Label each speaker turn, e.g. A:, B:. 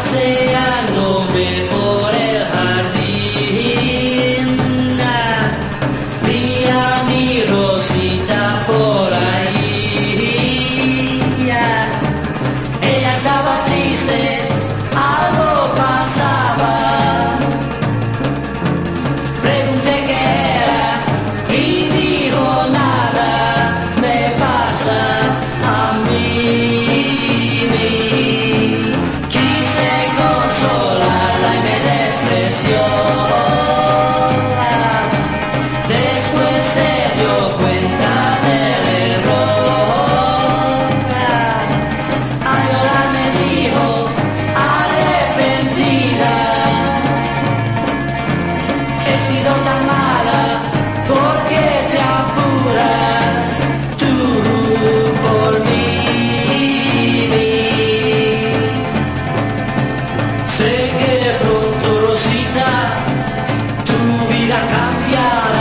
A: say que de pronto Rosita tu vida cambiará.